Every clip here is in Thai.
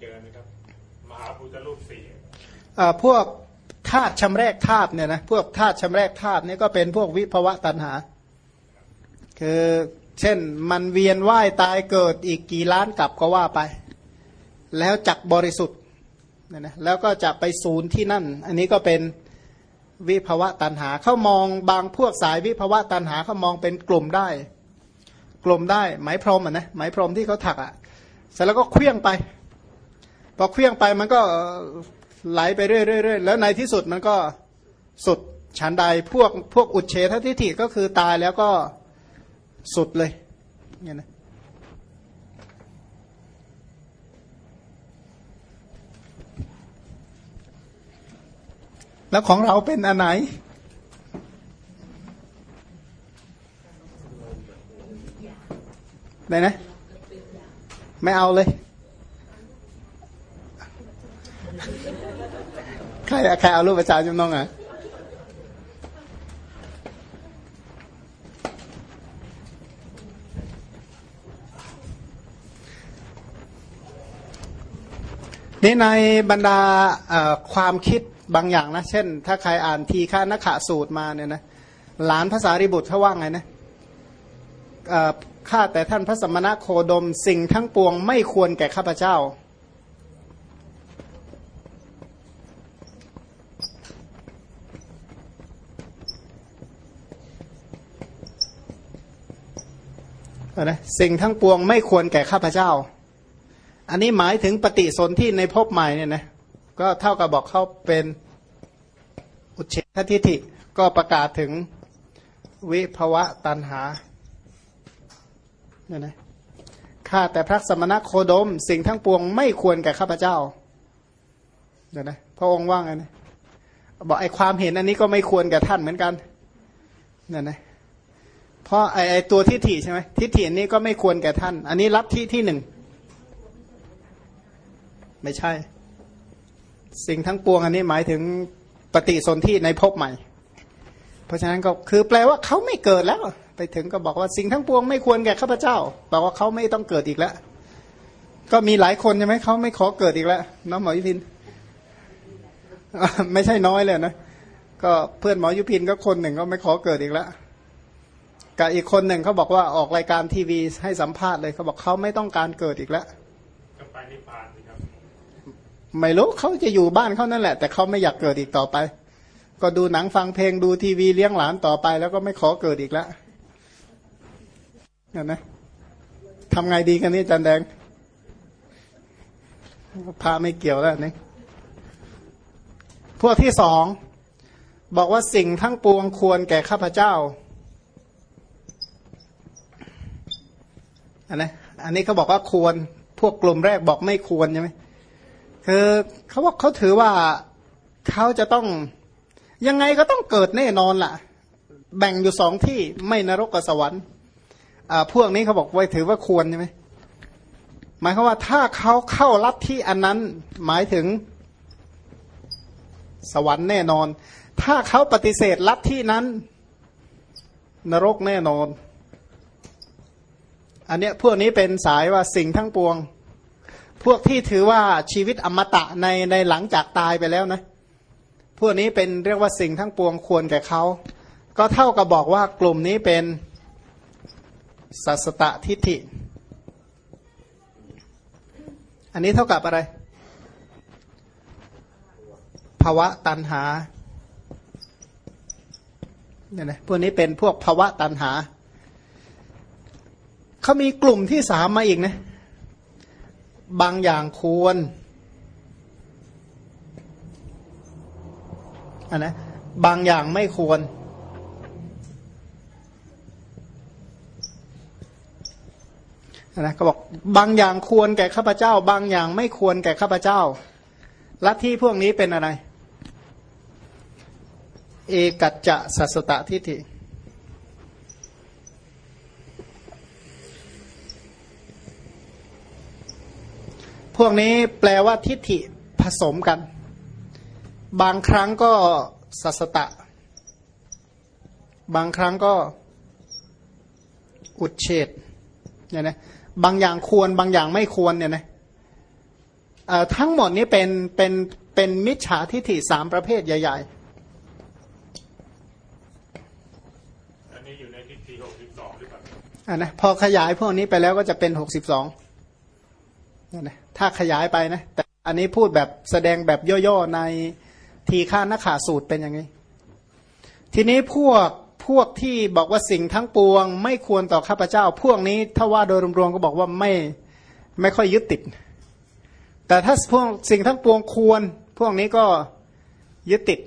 เจอนะครับมหาพุทธรูปสี่พวกธาตุชำแรกธาตุเนี่ยนะพวกธาตุชำแรกธาตุนี่ก็เป็นพวกวิภวะตัณหา คือเช่นมันเวียนว่ายตายเกิดอีกกี่ล้านกลับก็ว่าไป แล้วจักบริสุทธิ์เนี่ยนะแล้วก็จะไปศูนย์ที่นั่น อันนี้ก็เป็นวิภวะตัณหาเขามองบางพวกสายวิภวะตัณหาเขามองเป็นกลุ่มได้ กลุ่มได้ไหมพรมอะนะไหมพรมที่เขาถักอะเสร็จแล้วก็เคลี้ยงไป พอเคลี้ยงไปมันก็ไหลไปเรื่อยๆแล้วในที่สุดมันก็สุดฉันใดพวกพวกอุดเฉททิฏฐิก็คือตายแล้วก็สุดเลยเนี่ยนะแล้วของเราเป็นอันไหนไหนนะ ไม่เอาเลย ใครอะใครเอารูปประชาชนน้องอะนี่ในบรรดาความคิดบางอย่างนะ เช่น ถ้าใครอ่านทีฆานักขะสูตรมาเนี่ยนะหลานภาษาริบุตรเขาว่าไงนะข้าแต่ท่านพระสมณะโคดมสิ่งทั้งปวงไม่ควรแก่ข้าพเจ้า นะสิ่งทั้งปวงไม่ควรแก่ข้าพเจ้า อันนี้หมายถึงปฏิสนธิในภพใหม่เนี่ยนะก็เท่ากับบอกเขาเป็นอุเฉททิฐิก็ประกาศถึงวิภวะตันหาเนี่ยนะข้าแต่พระสมณโคดม สิ่งทั้งปวงไม่ควรแก่ข้าพเจ้าเดี๋ยนะพระองค์ว่าไงนะบอกไอความเห็นอันนี้ก็ไม่ควรแก่ท่านเหมือนกันเนี่ยนะ เพราะไอไอตัวทิฏฐิใช่ไหมทิฏฐิอันนี้ก็ไม่ควรแก่ท่าน อันนี้รับที่ที่หนึ่ง ไม่ใช่ สิ่งทั้งปวงอันนี้หมายถึงปฏิสนธิในภพใหม่ เพราะฉะนั้นก็คือแปลว่าเขาไม่เกิดแล้ว ไปถึงก็บอกว่าสิ่งทั้งปวงไม่ควรแก่ข้าพเจ้าบอกว่าเขาไม่ต้องเกิดอีกแล้ว ก็มีหลายคนใช่ไหมเขาไม่ขอเกิดอีกแล้วน้องหมอยุพินไม่ใช่น้อยเลยนะก็เพื่อนหมอยุพินก็คนหนึ่งก็ไม่ขอเกิดอีกแล้ว กับอีกคนหนึ่งเขาบอกว่าออกรายการทีวีให้สัมภาษณ์เลยเขาบอกเขาไม่ต้องการเกิดอีกแล้วก็ไปนิพพานสิครับไม่รู้เขาจะอยู่บ้านเขานั่นแหละ แต่เขาไม่อยากเกิดอีกต่อไป ก็ดูหนังฟังเพลงดูทีวีเลี้ยงหลานต่อไป แล้วก็ไม่ขอเกิดอีกแล้วเห็นไหมทำไงดีกันนี่จันแดงพาไม่เกี่ยวแล้วนี่พวกที่สองบอกว่าสิ่งทั้งปวงควรแก่ข้าพเจ้า อันนะอันนี้เขาบอกว่าควรพวกกลุ่มแรกบอกไม่ควรใช่ไหมคือเขาบอกเขาถือว่าเขาจะต้องยังไงก็ต้องเกิดแน่นอนล่ะ แบ่งอยู่สองที่ไม่นรกกับสวรรค์อ่าพวกนี้เขาบอกไว้ถือว่าควรใช่ไหมหมายความว่าถ้าเขาเข้ารับที่อันนั้นหมายถึงสวรรค์แน่นอน ถ้าเขาปฏิเสธรับที่นั้น นรกแน่นอน อันเนี้ยพวกนี้เป็นสายว่าสิ่งทั้งปวง พวกที่ถือว่าชีวิตอมตะในในหลังจากตายไปแล้วนะพวกนี้เป็นเรียกว่าสิ่งทั้งปวงควรแก่เขา ก็เท่ากับบอกว่ากลุ่มนี้เป็นสัสตทิฏฐิ อันนี้เท่ากับอะไร ภาวะตันหาเนี่ยนะพวกนี้เป็นพวกภาวะตันหา เขามีกลุ่มที่สามมาอีกนะ บางอย่างควรอันนะบางอย่างไม่ควร นะก็บอกบางอย่างควรแก่ข้าพเจ้า บางอย่างไม่ควรแก่ข้าพเจ้าลัทธิพวกนี้เป็นอะไร เอกัจจะสัสตทิฏฐิ พวกนี้แปลว่าทิฏฐิผสมกัน บางครั้งก็สัสตะ บางครั้งก็อุดเฉดเนี่ยนะบางอย่างควรบางอย่างไม่ควรเนี่ยนะทั้งหมดนี้เป็นเป็นเป็นมิจฉาทิฏฐิสามประเภทใหญ่ ๆอันนี้อยู่ในทิศที่หกสิบสองหรือเปล่าอะนะพอขยายพวกนี้ไปแล้วก็จะเป็นหกสิบสองนะ ถ้าขยายไปนะ แต่อันนี้พูดแบบแสดงแบบย่อๆในทีฆานขาสูตรเป็นย่างนี้ทีนี้พวกพวกที่บอกว่าสิ่งทั้งปวง ไม่ควรต่อข้าพเจ้า พวกนี้ถ้าว่าโดยรวมๆก็บอกว่าไม่ไม่ค่อยยึดติด แต่ถ้าพวกสิ่งทั้งปวงควร พวกนี้ก็ยึดติด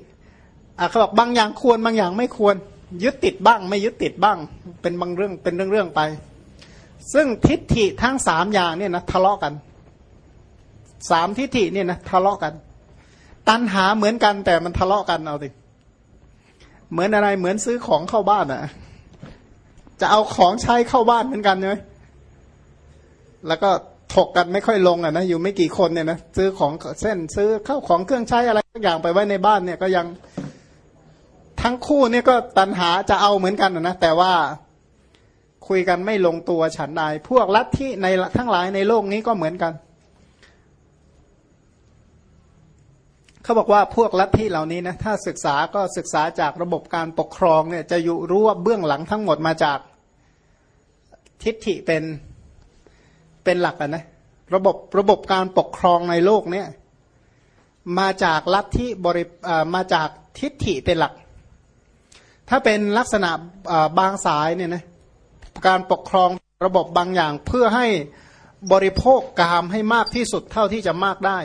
อะเขาบอกบางอย่างควรบางอย่างไม่ควร ยึดติดบ้าง ไม่ยึดติดบ้าง เป็นบางเรื่องเป็นเรื่องๆไป ซึ่งทิฏฐิทั้งสามอย่างเนี่ยนะทะเลาะกัน สามทิฏฐิเนี่ยนะทะเลาะกัน ตัณหาเหมือนกันแต่มันทะเลาะกันเอาดิเหมือนอะไรเหมือนซื้อของเข้าบ้านอะจะเอาของใช้เข้าบ้านเหมือนกันใช่ไหมแล้วก็ถกกันไม่ค่อยลงอะนะอยู่ไม่กี่คนเนี่ยนะซื้อของเส้นซื้อเข้าของเครื่องใช้อะไรทุกอย่างไปไว้ในบ้านเนี่ยก็ยังทั้งคู่เนี่ยก็ตัณหาจะเอาเหมือนกันนะแต่ว่าคุยกันไม่ลงตัวฉันใดพวกลัทธิในทั้งหลายในโลกนี้ก็เหมือนกัน เขาบอกว่าพวกลัทธิเหล่านี้นะถ้าศึกษาก็ศึกษาจากระบบการปกครองเนี่ยจะอยู่รู้ว่าเบื้องหลังทั้งหมดมาจากทิฏฐิเป็นเป็นหลักอะนะระบบระบบการปกครองในโลกเนี่ยมาจากลัทธิบริมาจากทิฏฐิเป็นหลัก ถ้าเป็นลักษณะบางสายเนี่ยนะการปกครองระบบบางอย่างเพื่อให้บริโภคกามให้มากที่สุดเท่าที่จะมากได้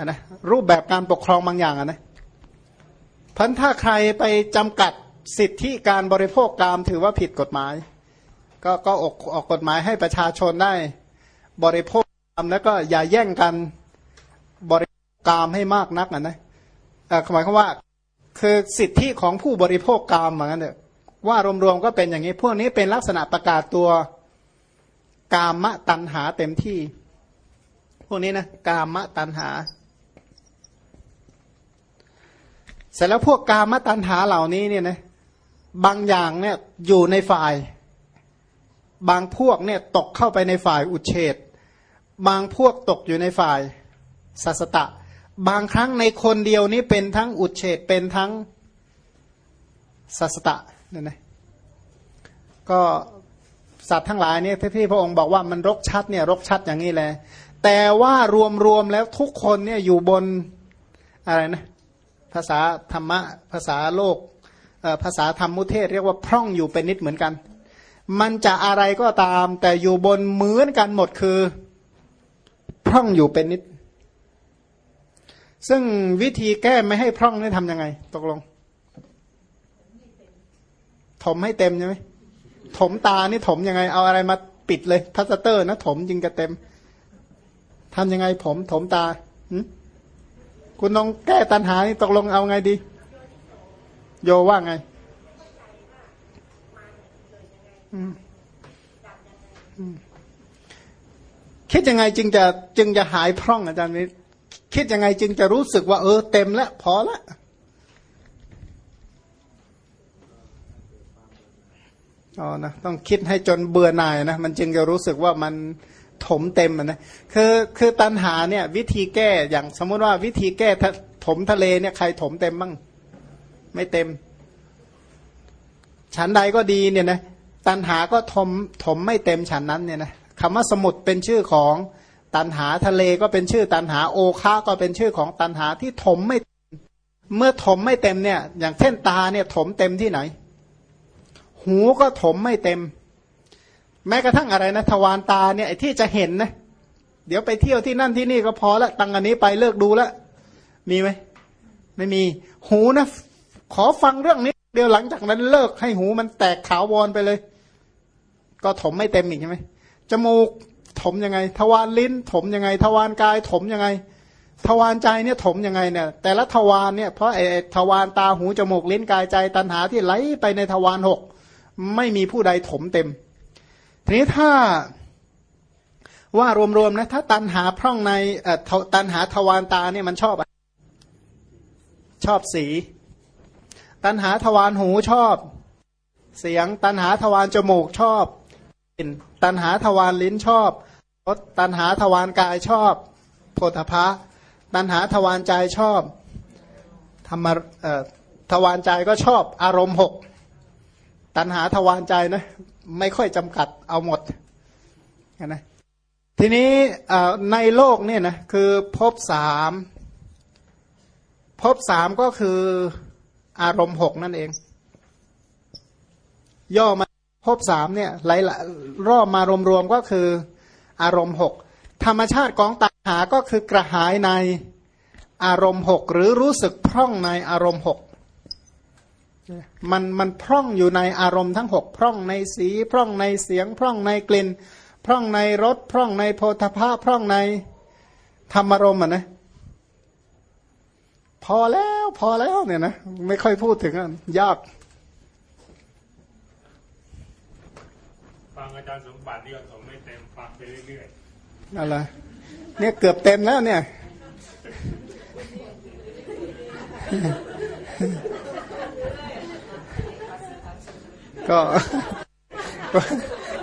ะนะรูปแบบการปกครองบางอย่างะนะพันถ้าใครไปจำกัดสิทธิการบริโภคกามถือว่าผิดกฎหมาย ก็ก็ออกออกกฎหมายให้ประชาชนได้ บริโภคกามแล้วก็อย่าแย่งกันบริกามให้มากนักอะนะเอ่อหมายความว่าคือสิทธิของผู้บริโภคกามเหมือนกันเถอะว่ารวมๆก็เป็นอย่างนี้ พวกนี้เป็นลักษณะประกาศตัวกามะตันหาเต็มที่ พวกนี้นะกามะตันหา เสร็จแล้วพวกกามตัณหาเหล่านี้เนี่ยนะบางอย่างเนี่ยอยู่ในฝ่าย บางพวกเนี่ยตกเข้าไปในฝ่ายอุเฉดบางพวกตกอยู่ในฝ่ายสัสตะ บางครั้งในคนเดียวนี้เป็นทั้งอุเฉดเป็นทั้งสัสตะเนี่ยนะก็สัตว์ทั้งหลายเนี่ยที่พระองค์บอกว่ามันรกชัดเนี่ยรกชัดอย่างนี้แหละแต่ว่ารวมๆแล้วทุกคนเนี่ยอยู่บนอะไรนะ ภาษาธรรมะภาษาโลกภาษาธรรมมุเทศ เรียกว่าพร่องอยู่เป็นนิดเหมือนกัน มันจะอะไรก็ตาม แต่อยู่บนเหมือนกันหมดคือพร่องอยู่เป็นนิด ซึ่งวิธีแก้ไม่ให้พร่องนี่ทำยังไง ตกลง ถมให้เต็มใช่ไหมถมตานี่ถมยังไง เอาอะไรมาปิดเลยพลาสเตอร์นะถมจริงจะเต็มทำยังไงผมถมตา คุณต้องแก้ตัณหานี่ตกลงเอาไงดี โยว่าไง คิดยังไงจึงจะจึงจะหายพร่องอาจารย์นี้คิดยังไงจึงจะรู้สึกว่า เออเต็มแล้วพอและอ๋อนะต้องคิดให้จนเบื่อหน่ายนะมันจึงจะรู้สึกว่ามัน ถมเต็มนะคือคือตันหาเนี่ย วิธีแก้อย่างสมมติว่าวิธีแก้ถมทะเลเนี่ยใครถมเต็มบ้างไม่เต็มฉันใดก็ดีเนี่ยนะตันหาก็ถมถมไม่เต็มฉันนั้นเนี่ยนะคำว่าสมุดเป็นชื่อของตันหาทะเลก็เป็นชื่อตันหาโอคาก็เป็นชื่อของตันหาที่ถมไม่เมื่อถมไม่เต็มเนี่ย อย่างเช่นตาเนี่ยถมเต็มที่ไหน หูก็ถมไม่เต็ม แม้กระทั่งอะไรนะทวารตาเนี่ยที่จะเห็นนะ เดี๋ยวไปเที่ยวที่นั่นที่นี่ก็พอละตังอันนี้ไปเลิกดูละมีไหมไม่มีหูนะ ขอฟังเรื่องนี้ เดี๋ยวหลังจากนั้นเลิกให้หูมันแตกขาววอนไปเลย ก็ถมไม่เต็มอีกใช่ไหมจมูกถมยังไง ทวารลิ้น ถมยังไง ทวารกายถมยังไง ทวารใจเนี่ยถมยังไงเนี่ย แต่ละทวารเนี่ยเพราะไอ้ทวารตาหูจมูกลิ้นกายใจตันหาที่ไหลไปในทวารหกไม่มีผู้ใดถมเต็ม ทีนี้ถ้าว่ารวมๆนะถ้าตันหาพร่องในตันหาทวารตาเนี่ยมันชอบ ชอบสี ตันหาทวารหูชอบ เสียงตันหาทวารจมูกชอบกลิ่นตันหาทวารลิ้นชอบรสตัณหาทวารกายชอบโพธพะตัณหาทวารใจชอบธรรมทวารใจก็ชอบอารมณ์หกตัณหาทวารใจนะ ไม่ค่อยจำกัดเอาหมดนะทีนี้ในโลกเนี่ยนะคือภพสามภพสามก็คืออารมณ์หกนั่นเอง ย่อมาภพสามเนี่ยหลายรอบมารวมๆก็คืออารมณ์หกธรรมชาติของตัณหาก็คือกระหายในอารมณ์หกหรือรู้สึกพร่องในอารมณ์หก มันมันพร่องอยู่ในอารมณ์ทั้งหกพร่องในสีพร่องในเสียง พร่องในกลิ่น พร่องในรสพร่องในโพธภาพร่องในธรรมารมณ์อะนะพอแล้วพอแล้วเนี่ยนะไม่ค่อยพูดถึงอะยากฟังอาจารย์สมบัตินี่ก็ส่งไม่เต็มฟังไปเรื่อยอะไรเนี่ยเกือบเต็มแล้วเนี่ย ก็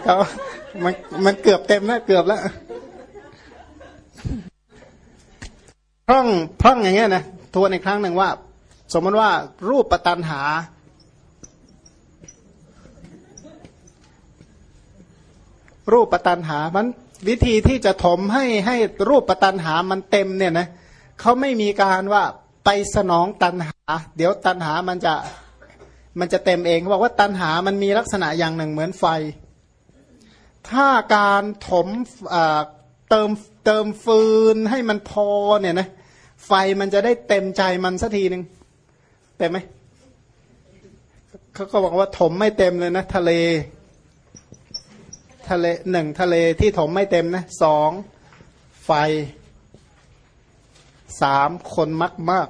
ก็มันมันเกือบเต็มแล้วเกือบแล้วพร่องพร่องอย่างเงี้ยนะทวนอีกครั้งหนึ่งว่า สมมติว่ารูปปตันหา รูปปตันหา มันวิธีที่จะถมให้ให้รูปปตันหามันเต็มเนี่ยนะเขาไม่มีการว่าไปสนองตันหา เดี๋ยวตันหามันจะ มันจะเต็มเองเขาบอกว่าตันหามันมีลักษณะอย่างหนึ่งเหมือนไฟ ถ้าการถมเติมเติมฟืนให้มันพอเนี่ยนะไฟมันจะได้เต็มใจมันสักทีหนึ่งเต็มไหมเขาก็บอกว่าถมไม่เต็มเลยนะ ทะเล ทะเลหนึ่งทะเลที่ถมไม่เต็มนะสองไฟสามคนมากมาก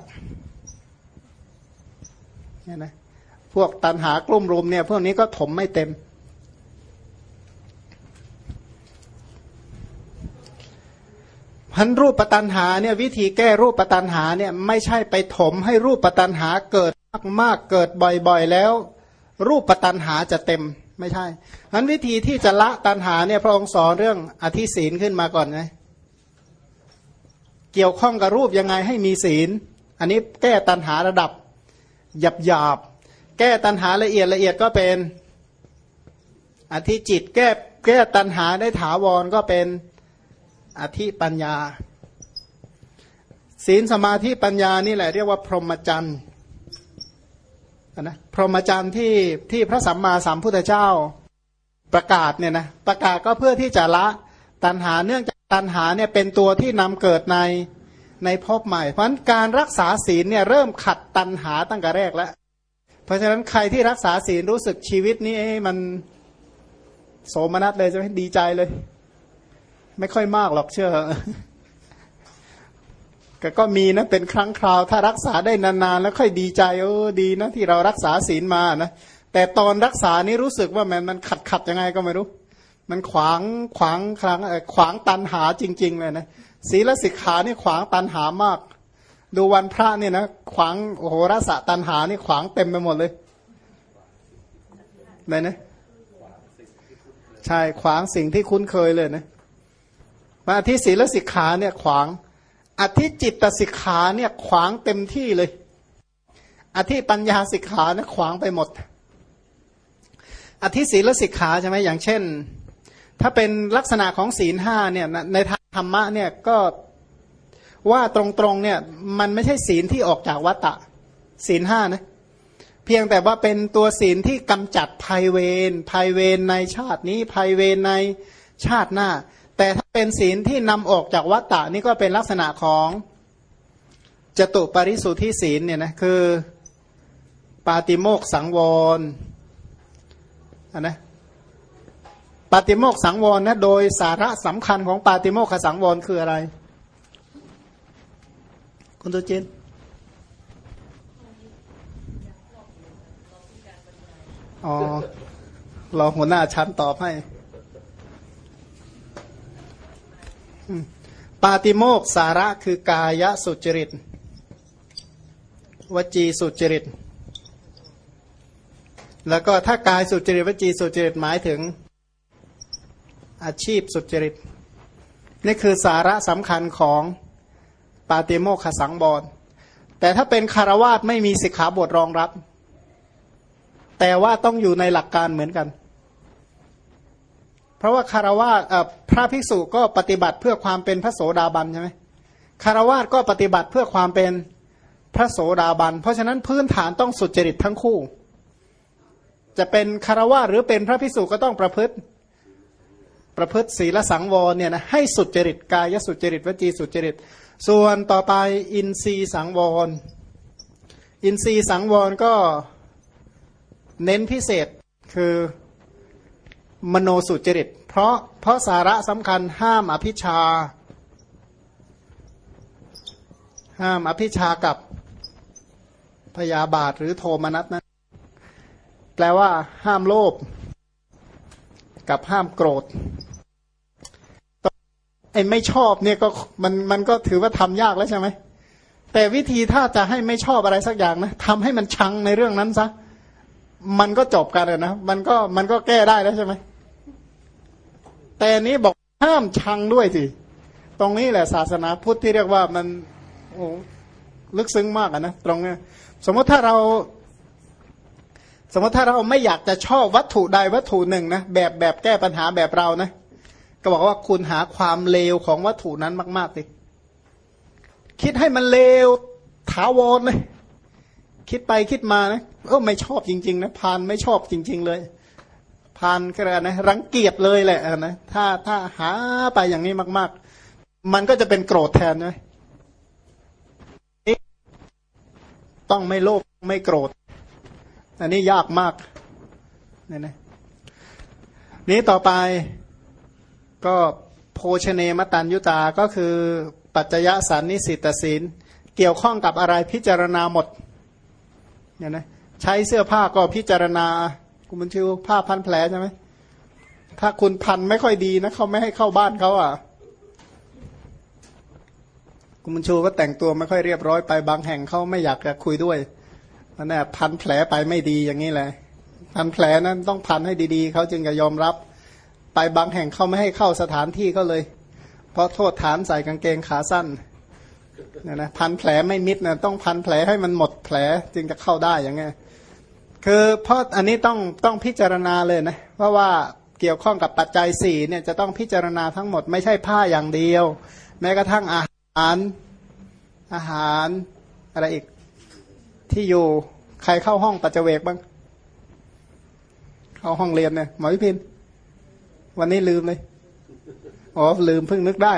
เนี่ยนะ วกตันหากลุ่มรุมเนี่ยพวกนี้ก็ถมไม่เต็ม พันรูปปตันหาเนี่ยวิธีแก้รูปปตันหาเนี่ยไม่ใช่ไปถมให้รูปปตันหาเกิดมากๆเกิดบ่อยๆแล้ว รูปปตันหาจะเต็มไม่ใช่พันวิธีที่จะละตันหาเนี่ยพระองค์สอนเรื่องอธิศีลขึ้นมาก่อนไงเกี่ยวข้องกับรูปยังไงให้มีศีล อันนี้แก้ตันหาระดับหยับหยาบ แก้ตันหาละเอียดละเอียดก็เป็น อธิจิต แก้แก้ตันหาได้ถาวรก็เป็นอธิปัญญา ศีลสมาธิปัญญานี่แหละเรียกว่าพรหมจรรย์นะพรหมจรรย์ที่ที่พระสัมมาสัมพุทธเจ้าประกาศเนี่ยนะประกาศก็เพื่อที่จะละตันหาเนื่องจากตันหาเนี่ยเป็นตัวที่นำเกิดในในภพใหม่ เพราะะนั้นการรักษาศีลเนี่ยเริ่มขัดตันหาตั้งแต่แรกแล้ว เพราะฉะนั้นใครที่รักษาศีลรู้สึกชีวิตนี้มันโสมนัสเลยจะดีใจเลย ไม่ค่อยมากหรอกเชื่อก็ก็มีนะเป็นครั้งคราว ถ้ารักษาได้นานๆ แล้วค่อยดีใจโอ้ดีนะที่เรารักษาศีลมานะแต่ตอนรักษานี้รู้สึกว่ามันมันขัดขัดยังไงก็ไม่รู้ มันขวางขวางครั้งขวางตันหาจริง ๆ เลยนะศีลสิกขานี่ขวางตันหามาก ดูวันพระเนี่ยนะขวางโอ้โหรสะตันหานี่ขวางเต็มไปหมดเลยไหนนะใช่ขวางสิ่งที่คุ้นเคยเลยนะมาที่ศีลสิกขาเนี่ยขวาง อธิจิตสิกขาเนี่ยขวางเต็มที่เลย อธิปัญญาสิกขาเนี่ยขวางไปหมด อธิศีลสิกขาใช่ไหมอย่างเช่น ถ้าเป็นลักษณะของศีลห้าเนี่ยในทางธรรมะเนี่ยก็ ว่าตรงๆเนี่ยมันไม่ใช่ศีลที่ออกจากวัตตะศีลห้านะเพียงแต่ว่าเป็นตัวศีลที่กำจัดภัยเวรภัยเวรในชาตินี้ภัยเวรในชาติหน้า แต่ถ้าเป็นศีลที่นำออกจากวัตตะนี่ก็เป็นลักษณะของจตุปริสุทธิศีลเนี่ยนะคือปาติโมกสังวรนนะปาติโมกสังวรนะโดยสาระสำคัญของปาติโมกขสังวรคืออะไร คุณตุจินอ๋อรอหัวหน้าชั้นตอบให้ปาติโมกสาระคือกายสุจริต วจีสุจริต แล้วก็ถ้ากายสุจริต วจีสุจริตหมายถึง อาชีพสุจริต นี่คือสาระสำคัญของ ปาเตโมขสังบรแต่ถ้าเป็นคารวาสไม่มีสิกขาบทรองรับ แต่ว่าต้องอยู่ในหลักการเหมือนกัน เพราะว่าคารวาสพระภิกษุก็ปฏิบัติเพื่อความเป็นพระโสดาบันใช่ไหมคารวาสก็ปฏิบัติเพื่อความเป็นพระโสดาบัน เพราะฉะนั้นพื้นฐานต้องสุจริตทั้งคู่ จะเป็นคารวาสหรือเป็นพระภิกษุก็ต้องประพฤติประพฤติศีลสังวรเนี่ยนะให้สุจริตกายสุจริตวจีสุจริต ส่วนต่อไปอินทรีสังวร อินทรีสังวรก็เน้นพิเศษคือมโนสุจริต เพราะเพราะสาระสำคัญห้ามอภิชา ห้ามอภิชากับพยาบาทหรือโทมนัสนะแปลว่าห้ามโลภกับห้ามโกรธ ไอ้ไม่ชอบเนี่ยก็มันมันก็ถือว่าทำยากแล้วใช่ไหมแต่วิธีถ้าจะให้ไม่ชอบอะไรสักอย่างนะทำให้มันชังในเรื่องนั้นซะมันก็จบกันนะมันก็มันก็แก้ได้แล้วใช่ไหมแต่นี้บอกห้ามชังด้วยสิตรงนี้แหละศาสนาพุทธที่เรียกว่ามันโอ้ลึกซึ้งมากนะตรงนี้สมมติถ้าเรา สมมติถ้าเราไม่อยากจะชอบวัตถุใดวัตถุหนึ่งนะแบบแบบแก้ปัญหาแบบเรานะ ก็บอกว่าคุณหาความเลวของวัตถุนั้นมากๆสิคิดให้มันเลวถาวรเลยคิดไปคิดมานะเออไม่ชอบจริง ๆ นะพานไม่ชอบจริง ๆ เลยพานก็เลยนะรังเกียจเลยแหละนะถ้าถ้าหาไปอย่างนี้มาก ๆ มันก็จะเป็นโกรธแทนนะต้องไม่โลภไม่โกรธ อันนี้ยากมากเนี่ยนะนี้ต่อไป ก็โภชเนมตันยุตาก็คือปัจจยสันนิสิตศีลเกี่ยวข้องกับอะไรพิจารณาหมดเนี่ยนะใช้เสื้อผ้าก็พิจารณาคุณบุญชูผ้าพันแผลใช่ไหมถ้าคุณพันไม่ค่อยดีนะเขาไม่ให้เข้าบ้านเขาอะคุณบุญชูก็แต่งตัวไม่ค่อยเรียบร้อยไปบางแห่งเขาไม่อยากจะคุยด้วยนั่นแหละพันแผลไปไม่ดีอย่างนี้แหละพันแผลนั้นต้องพันให้ดีๆเขาจึงจะยอมรับ ไปบางแห่งเขาไม่ให้เข้าสถานที่เขาเลย เพราะโทษฐานใส่กางเกงขาสั้นเนี่ยนะพันแผลไม่มิดนะต้องพันแผลให้มันหมดแผลจึงจะเข้าได้อย่างเงี้ยคือเพราะอันนี้ต้องต้องพิจารณาเลยนะเพราะว่าเกี่ยวข้องกับปัจจัยสี่เนี่ยจะต้องพิจารณาทั้งหมดไม่ใช่ผ้าอย่างเดียว แม้กระทั่งอาหารอาหารอะไรอีกที่อยู่ใครเข้าห้องปัจเจเวกบ้าง เข้าห้องเรียนเนี่ยหมอพิพิน วันนี้ลืมเลยอ๋อลืมเพิ่งนึกได้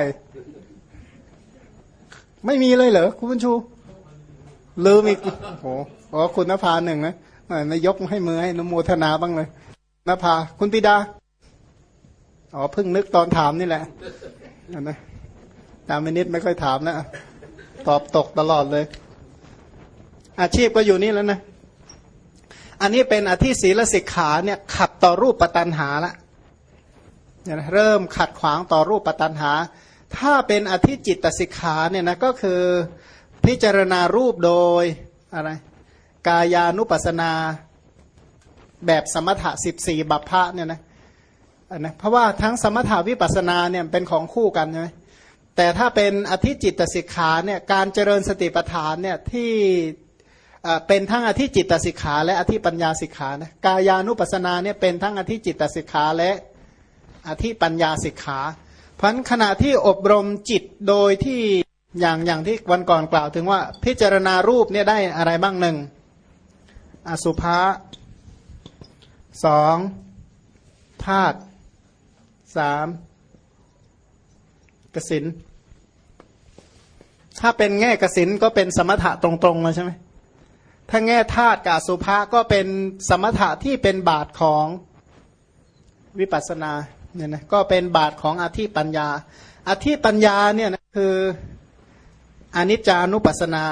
ไม่มีเลยเหรอคุณบุญชู ลืมอีกโอ้อ๋อคุณนภาหนึ่งนะไม่ยกให้มือให้นโมทนาบ้างเลยนภาคุณปิดาอ๋อเพิ่งนึกตอนถามนี่แหละนะตามมินิดไม่ค่อยถามนะตอบตกตลอดเลย อาชีพก็อยู่นี่แล้วนะ อันนี้เป็นอธิศีลสิกขาเนี่ย ขัดต่อรูปปัตันหาละ เริ่มขัดขวางต่อรูปปัตันหา ถ้าเป็นอธิจิตตสิกขาเนี่ยนะก็คือพิจารณารูปโดยอะไรกายานุปัสนาแบบสมถะสิบสี่บัพพะเนี่ยนะนะเพราะว่าทั้งสมถาวิปัสนาเนี่ยเป็นของคู่กันใช่ไหมแต่ถ้าเป็นอธิจิตสิกขาเนี่ยการเจริญสติปัฏฐานเนี่ยที่เป็นทั้งอธิจิตสิกขาและอธิปัญญาสิกขานะกายานุปัสนาเนี่ยเป็นทั้งอธิจิตสิกขาและ อธิปัญญาสิกขาพราะขณะที่อบรมจิตโดยที่อย่างอย่างที่วันก่อนกล่าวถึงว่า พิจารณารูปเนี่ยได้อะไรบ้างหนึ่งอสุภะสองธาตุสามกสินถ้าเป็นแง่กสินก็เป็นสมถะตรงๆเลยใช่ไหมถ้าแง่ธาตุกาสุภะก็เป็นสมถะที่เป็นบาทของวิปัสสนา เนี่ยนะก็เป็นบาทของอธิปัญญา อธิปัญญาเนี่ยนะคืออนิจจานุปัสสนา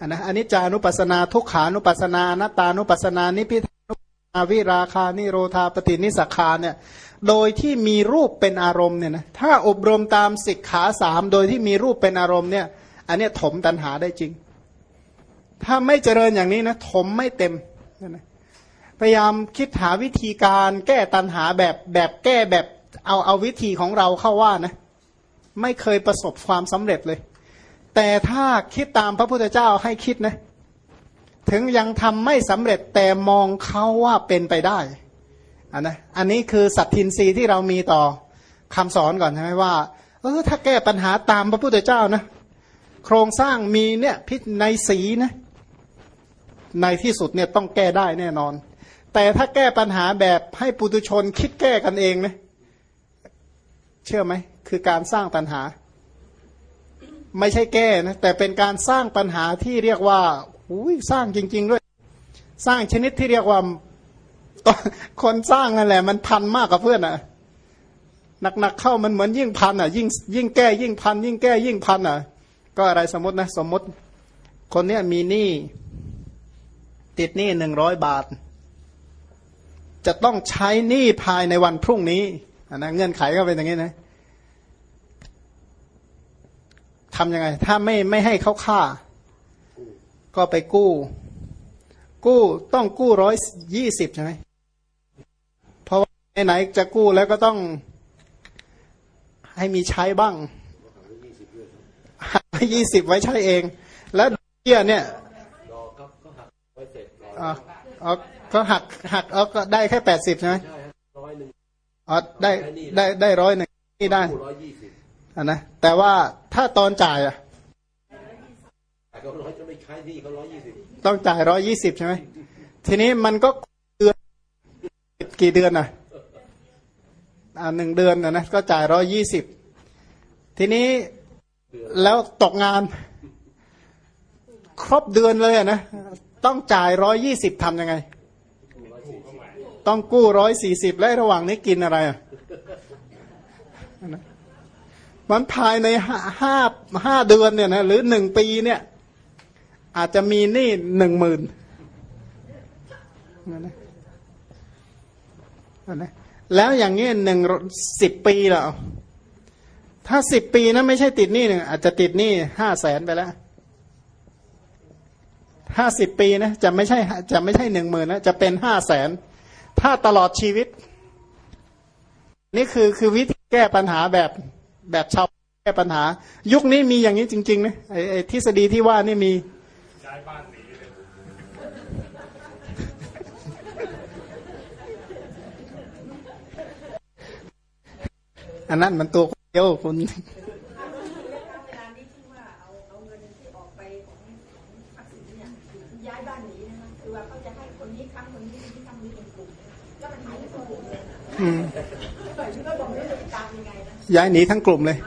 อันนะอนิจจานุปัสสนา ทุกขานุปัสสนานัตตานุปัสสนา นิพิทานุาวิราคานิโรธาปฏินิสักาเนี่ยโดยที่มีรูปเป็นอารมณ์เนี่ยนะถ้าอบรมตามสิกขาสามโดยที่มีรูปเป็นอารมณ์เนี่ยอันนี้ถมตัณหาได้จริง ถ้าไม่เจริญอย่างนี้นะถมไม่เต็มนะ พยายามคิดหาวิธีการแก้ตัณหาแบบแบบแก้แบบเอาเอาวิธีของเราเข้าว่านะ ไม่เคยประสบความสำเร็จเลย แต่ถ้าคิดตามพระพุทธเจ้าให้คิดนะ ถึงยังทำไม่สำเร็จแต่มองเขาว่าเป็นไปได้อันนะอันนี้คือสัตทินรีที่เรามีต่อคำสอนก่อนใช่ไหมว่าเออถ้าแก้ปัญหาตามพระพุทธเจ้านะ โครงสร้างมีเนี่ยพิษในสีนะ ในที่สุดเนี่ยต้องแก้ได้แน่นอน แต่ถ้าแก้ปัญหาแบบให้ปุตุชนคิดแก้กันเองนะเชื่อไหม คือการสร้างปัญหา ไม่ใช่แก้นะแต่เป็นการสร้างปัญหาที่เรียกว่าอุ้ยสร้างจริง ๆ ด้วย สร้างชนิดที่เรียกว่าคนสร้างนั่นแหละ มันพันมากกว่าเพื่อนอะหนักๆเข้ามันเหมือนยิ่งพันอะ ยิ่งยิ่งแก้ยิ่งพัน ยิ่งแก้ยิ่งพันอะ ก็อะไรสมมตินะ สมมติ คนเนี้ยมีหนี้ติดหนี้หนึ่งร้อยบาท จะต้องใช้หนี้ภายในวันพรุ่งนี้อันนะเงื่อนไขก็เป็นอย่างนี้นะทำยังไง ถ้าไม่ไม่ให้เขาฆ่า ก็ไปกู้ กู้ต้องกู้ร้อยยี่สิบใช่ไหมเพราะว่าไหนๆจะกู้แล้วก็ต้องให้มีใช้บ้างหักยี่สิบไว้ใช้เอง แล้วเบี้ยเนี่ยรอก็ก็หักไว้เสร็จรออ๋ออ๋อ ก็หักหักเอาก็ได้แค่แปดสิบใช่ไหมใช่ฮะร้อยหนึ่งอ๋อได้ได้ได้ร้อยหนึ่งนี่ได้คู่ร้อยยี่สิบอะนะแต่ว่าถ้าตอนจ่ายอะแต่เขาร้อยจะไม่ใช้หนี่เขาร้อยยี่สิบต้องจ่ายร้อยยี่สิบใช่ไหมทีนี้มันก็เดือนกี่เดือนอะอ่าหนึ่งเดือนนะนะก็จ่ายร้อยยี่สิบทีนี้แล้วตกงาน ครบเดือนเลยอะนะ ต้องจ่ายร้อยยี่สิบทำยังไง ต้องกู้ร้อยสี่สิบและระหว่างนี้กินอะไรอะมันภายในห้าห้าเดือนเนี่ยนะหรือหนึ่งปีเนี่ย อาจจะมีหนี้หนึ่งหมื่นนะนะแล้วอย่างนี้หนึ่งสิบปีแล้วถ้าสิบปีนะไม่ใช่ติดหนี้หนึ่งอาจจะติดหนี้ห้าแสนไปแล้วห้าสิบปีนะจะไม่ใช่จะไม่ใช่หนึ่งหมื่นนะจะเป็นห้าแสน ถ้าตลอดชีวิต นี่คือคือวิธีแก้ปัญหาแบบแบบชาวแก้ปัญหา ยุคนี้มีอย่างนี้จริงๆนะไอ้ไอ้ทฤษฎีที่ว่านี่มีย้ายบ้านหนีเลยอันนั้นมันตัวเดียวคุณ ย้ายหนีทั้งกลุ่มเลย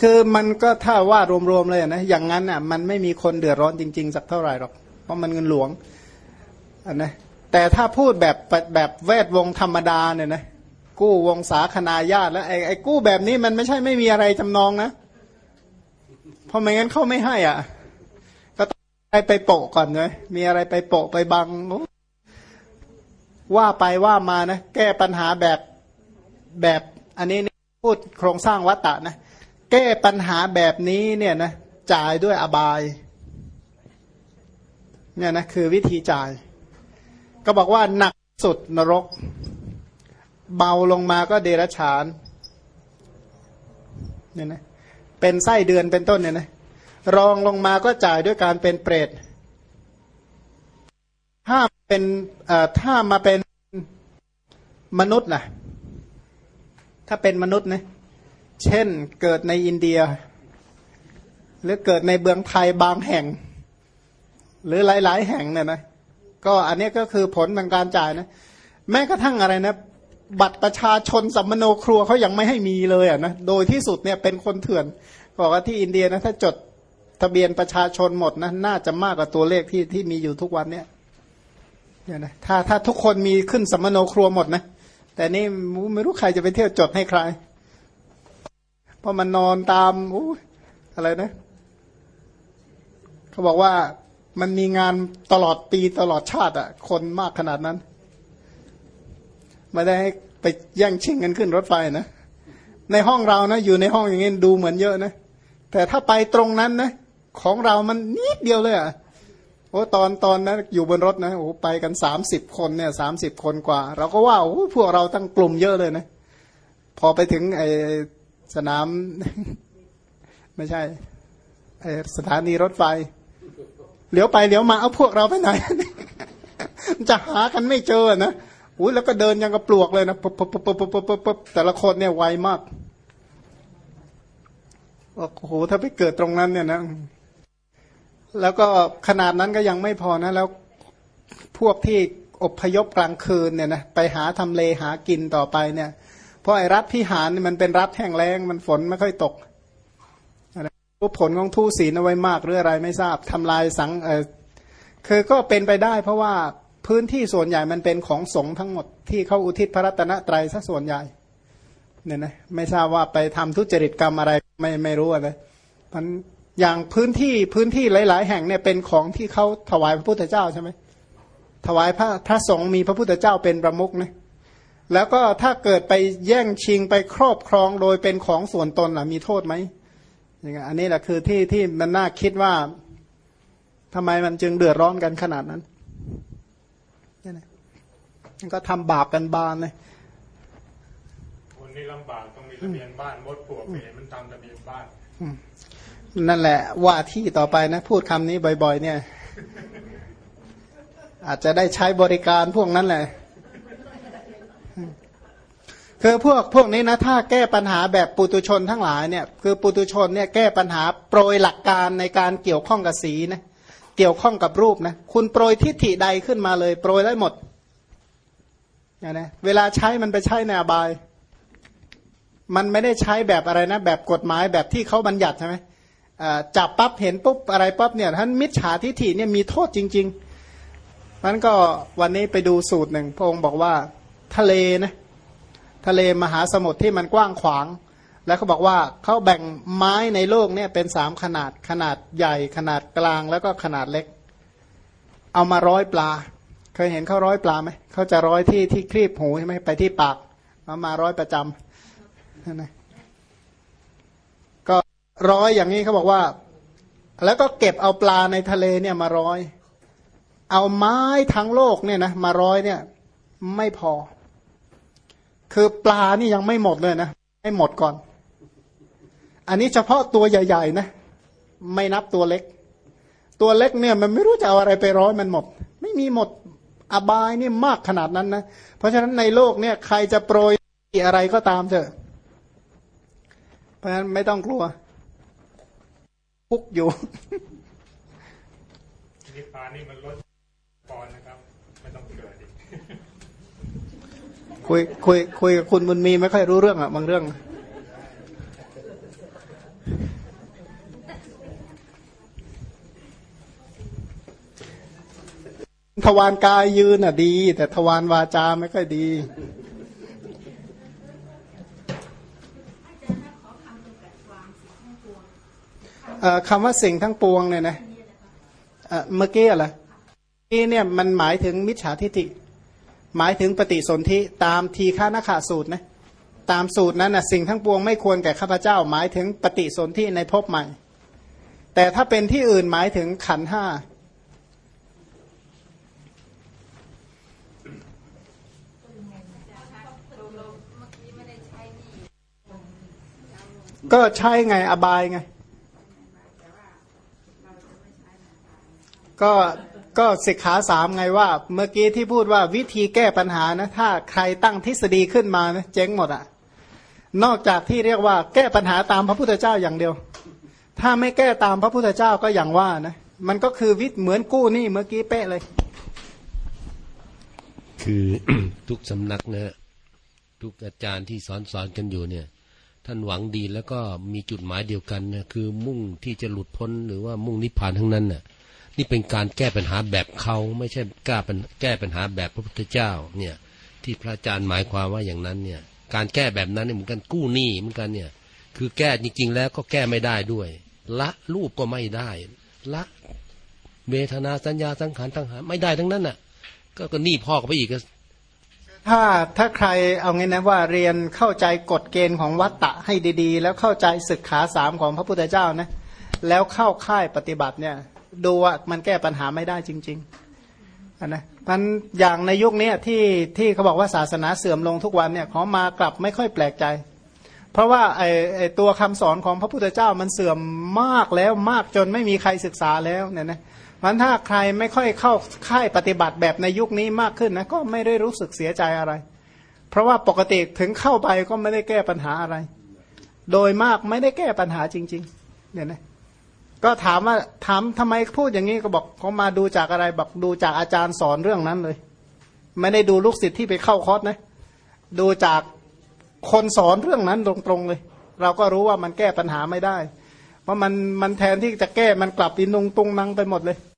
คือมันก็ถ้าว่ารวมๆเลยนะอย่างนั้นอะ มันไม่มีคนเดือดร้อนจริง ๆ สักเท่าไหร่หรอก เพราะมันเงินหลวงอันนะแต่ถ้าพูดแบบแบบแวดวงธรรมดาเนี่ยนะกู้วงสาคณาญาติแล้วไอ้ไอ้กู้แบบนี้มันไม่ใช่ไม่มีอะไรจำนองนะเพราะไม่งั้นเขาไม่ให้อะก็ต้องไปไปโปะก่อนเลยมีอะไรไปโปะไปบัง ว่าไปว่ามานะ แก้ปัญหาแบบแบบอันนี้พูดโครงสร้างวัตตะนะ แก้ปัญหาแบบนี้เนี่ยนะจ่ายด้วยอบายเนี่ยนะคือวิธีจ่าย ก็บอกว่าหนักสุดนรก เบาลงมาก็เดรัจฉานเนี่ยนะเป็นไส้เดือนเป็นต้นเนี่ยนะรองลงมาก็จ่ายด้วยการเป็นเปรตถ้า เป็นถ้ามาเป็นมนุษย์ล่ะ ถ้าเป็นมนุษย์นะเช่นเกิดในอินเดีย หรือเกิดในเบืองไทยบางแห่ง หรือหลาย ๆ แห่งเนี่ยนะก็อันนี้ก็คือผลทางการจ่ายนะ แม้กระทั่งอะไรนะ บัตรประชาชนสัมมโนครัวเขายังไม่ให้มีเลยอะนะโดยที่สุดเนี่ยเป็นคนเถื่อนบอกว่าที่อินเดียนะถ้าจดทะเบียนประชาชนหมดนะน่าจะมากกว่าตัวเลขที่ที่มีอยู่ทุกวันเนี่ย เนี่ยนะถ้าถ้าทุกคนมีขึ้นสัมมโนครัวหมดนะ แต่นี่ไม่รู้ใครจะไปเที่ยวจดให้ใคร เพราะมันนอนตามออะไรนะ เขาบอกว่ามันมีงานตลอดปีตลอดชาติอะ่ะ คนมากขนาดนั้น ไม่ได้ไปแย่งชิงกันขึ้นรถไฟนะ ในห้องเรานะ อยู่ในห้องอย่างนี้ดูเหมือนเยอะนะ แต่ถ้าไปตรงนั้นนะ ของเรามันนิดเดียวเลยอะ่ะ โอ้ตอนตอนนั้นอยู่บนรถนะโอ้ไปกันสามสิบคนเนี่ยสามสิบคนกว่า เราก็ว่าโอ้พวกเราตั้งกลุ่มเยอะเลยนะ พอไปถึงไอสนาม ไม่ใช่ไอสถานีรถไฟเลี้ยวไปเลี้ยวมาเอาพวกเราไปไหนจะหากันไม่เจอนะอุ้ยแล้วก็เดินยังกระปลวกเลยนะปุ๊บปุ๊บปุ๊บปุ๊บปุ๊บปุ๊บปุ๊บแต่ละคนเนี่ยไวมากโอ้โหถ้าไปเกิดตรงนั้นเนี่ยนะ แล้วก็ขนาดนั้นก็ยังไม่พอนะ แล้วพวกที่อบพยพกลางคืนเนี่ยนะไปหาทำเลหากินต่อไปเนี่ย เพราะไอ้รัฐพิหารมันเป็นรัฐแห้งแล้งมันฝนไม่ค่อยตกนะรู้ผลของทูตศีลเอาไว้มากหรืออะไรไม่ทราบทำลายสังเออคือก็เป็นไปได้ เพราะว่าพื้นที่ส่วนใหญ่มันเป็นของสงฆ์ทั้งหมดที่เขาอุทิศพระรัตนตรัยซะส่วนใหญ่เนี่ยนะไม่ทราบว่าไปทำทุจริตกรรมอะไรไม่ไม่รู้อะไรมัน อย่างพื้นที่พื้นที่หลาย ๆ แห่งเนี่ยเป็นของที่เขาถวายพระพุทธเจ้าใช่ไหมถวายพระพระสงฆ์มีพระพุทธเจ้าเป็นประมุขนะแล้วก็ถ้าเกิดไปแย่งชิงไปครอบครองโดยเป็นของส่วนตนล่ะมีโทษไหมอย่างเงี้ยอันนี้แหละคือที่ที่มันน่าคิดว่าทำไมมันจึงเดือดร้อนกันขนาดนั้นเนี่ยนะมันก็ทำบาปกันบานเลยคนนี้ลำบากต้องมีทะเบียนบ้านมดปลวกไปเห็นมันทำทะเบียนบ้าน นั่นแหละว่าที่ต่อไปนะ พูดคำนี้บ่อย ๆ เนี่ย อาจจะได้ใช้บริการพวกนั้นแหละคือพวกพวกนี้นะถ้าแก้ปัญหาแบบปุตุชนทั้งหลายเนี่ยคือปุตุชนเนี่ยแก้ปัญหาโปรยหลักการในการเกี่ยวข้องกับสีนะเกี่ยวข้องกับรูปนะคุณโปรยทิฏฐิใดขึ้นมาเลย โปรยได้หมดนี่ยนะเวลาใช้มันไปใช้ในอบาย มันไม่ได้ใช้แบบอะไรนะ แบบกฎหมายแบบที่เขาบัญญัติใช่ไหม จับปั๊บเห็นปุ๊บอะไรปั๊บเนี่ยท่านมิจฉาทิฏฐิเนี่ยมีโทษจริงๆมันก็วันนี้ไปดูสูตรหนึ่งพระองค์บอกว่าทะเลนะทะเลมหาสมุทรที่มันกว้างขวาง แล้วเขาบอกว่าเขาแบ่งไม้ในโลกเนี่ยเป็นสามขนาดขนาดใหญ่ขนาดกลางแล้วก็ขนาดเล็ก เอามาร้อยปลา เคยเห็นเขาร้อยปลาไหมเขาจะร้อยที่ที่ครีบหูใช่ไหมไปที่ปากเอามาร้อยประจำนั่นนะ ร้อยอย่างนี้เขาบอกว่า แล้วก็เก็บเอาปลาในทะเลเนี่ยมาร้อย เอาไม้ทั้งโลกเนี่ยนะมาร้อยเนี่ย ไม่พอ คือปลานี่ยังไม่หมดเลยนะให้หมดก่อน อันนี้เฉพาะตัวใหญ่ๆนะไม่นับตัวเล็ก ตัวเล็กเนี่ยมันไม่รู้จะเอาอะไรไปร้อยมันหมด ไม่มีหมดอบายนี่มากขนาดนั้นนะเพราะฉะนั้นในโลกเนี่ยใครจะโปรยอะไรก็ตามเถอะ เพราะฉะนั้นไม่ต้องกลัว พุกอยู่นิพพานนี่มันลดปอนด์นะครับไม่ต้องเกิดอีกคุยคุยคุยกับคุณบุญมีไม่ค่อยรู้เรื่องอะบางเรื่อง ทวารกายยืนอะดี แต่ทวารวาจาไม่ค่อยดี เอ่อ คำว่าสิ่งทั้งปวงเนี่ยนะเมื่อกี้อะไรนี่เนี่ยมันหมายถึงมิจฉาทิฏฐิหมายถึงปฏิสนธิตามทีฆานาขาสูตรนะตามสูตรนั้นนะสิ่งทั้งปวงไม่ควรแก่ข้าพเจ้า หมายถึงปฏิสนธิในภพใหม่ แต่ถ้าเป็นที่อื่นหมายถึงขันห้าก็ใช่ไงอบายไง ก็ก็สิกขาสามไงว่า เมื่อกี้ที่พูดว่าวิธีแก้ปัญหานะ ถ้าใครตั้งทฤษฎีขึ้นมานะเจ๊งหมดอะนอกจากที่เรียกว่าแก้ปัญหาตามพระพุทธเจ้าอย่างเดียว ถ้าไม่แก้ตามพระพุทธเจ้าก็อย่างว่านะมันก็คือวิธเหมือนกู้นี่เมื่อกี้เป๊ะเลย คือทุกสำนักนะฮะทุกอาจารย์ที่สอนสอนกันอยู่เนี่ย ท่านหวังดีแล้วก็มีจุดหมายเดียวกันนะคือมุ่งที่จะหลุดพ้นหรือว่ามุ่งนิพพานทั้งนั้นน่ะ นี่เป็นการแก้ปัญหาแบบเขาไม่ใช่แก้ปัญแก้ปัญหาแบบพระพุทธเจ้า เนี่ย ที่พระอาจารย์หมายความว่าอย่างนั้นเนี่ย การแก้แบบนั้นเนี่ยเหมือนกันกู้หนี้เหมือนกันเนี่ย คือแก้จริง ๆ แล้วก็แก้ไม่ได้ด้วย ละรูปก็ไม่ได้ ละเวทนาสัญญาสังขารตั้งหาไม่ได้ทั้งนั้นน่ะ ก็ก็หนี้พ่อก็ไปอีกก็ถ้าถ้าใครเอางี้นะว่าเรียนเข้าใจกฎเกณฑ์ของวัตตะให้ดีๆ แล้วเข้าใจศึกขาสามของพระพุทธเจ้านะแล้วเข้าค่ายปฏิบัติเนี่ย ดูว่ามันแก้ปัญหาไม่ได้จริงๆนะมันอย่างในยุคนี้ที่ที่เขาบอกว่าศาสนาเสื่อมลงทุกวันเนี่ยขามากลับไม่ค่อยแปลกใจ เพราะว่าไอไอตัวคำสอนของพระพุทธเจ้ามันเสื่อมมากแล้วมากจนไม่มีใครศึกษาแล้วเนี่ยนะมันถ้าใครไม่ค่อยเข้าค่ายปฏิบัติแบบในยุคนี้มากขึ้นนะก็ไม่ได้รู้สึกเสียใจอะไร เพราะว่าปกติถึงเข้าไปก็ไม่ได้แก้ปัญหาอะไร โดยมากไม่ได้แก้ปัญหาจริงๆเนี่ยนะ ก็ถามว่าถามทำไมพูดอย่างนี้ก็บอกเขามาดูจากอะไรบอกดูจากอาจารย์สอนเรื่องนั้นเลย ไม่ได้ดูลูกศิษย์ที่ไปเข้าคอร์สนะ ดูจากคนสอนเรื่องนั้นตรงๆเลย เราก็รู้ว่ามันแก้ปัญหาไม่ได้ เพราะมันมันแทนที่จะแก้มันกลับอินุงตุงนังไปหมดเลย